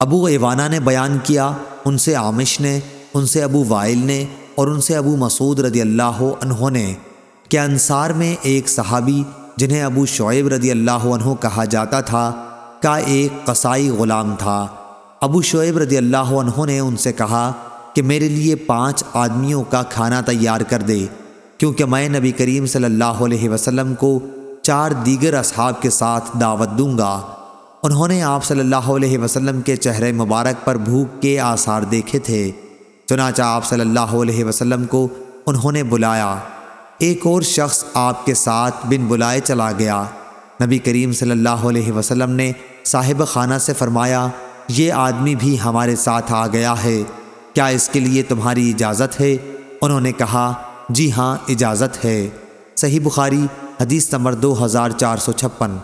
ابو ایوانہ نے بیان کیا، ان سے عامش نے، ان سے ابو وائل نے اور ان سے ابو مسعود رضی اللہ عنہ نے کہ انصار میں ایک صحابی جنہیں ابو شعیب رضی اللہ عنہ کہا جاتا تھا، کا ایک قصائی غلام تھا۔ ابو شعیب رضی اللہ عنہ نے ان سے کہا کہ میرے لیے پانچ آدمیوں کا کھانا تیار کر دے، کیونکہ میں نبی کریم صلی اللہ علیہ وسلم کو چار دیگر اصحاب کے ساتھ دعوت دوں گا۔ انہوں نے آپ صلی اللہ علیہ وسلم کے چہرے مبارک پر بھوک کے آثار دیکھے تھے۔ چنانچہ آپ صلی اللہ علیہ وسلم کو انہوں نے بلایا۔ ایک اور شخص آپ کے ساتھ بن بلائے چلا گیا۔ نبی کریم صلی اللہ علیہ وسلم نے صاحب خانہ سے فرمایا، یہ آدمی بھی ہمارے ساتھ آ گیا ہے۔ کیا اس کے لیے تمہاری اجازت ہے؟ انہوں نے کہا جی ہاں اجازت ہے۔ صحیح بخاری، حدیث نمبر دو ہزار چار سو چھپن۔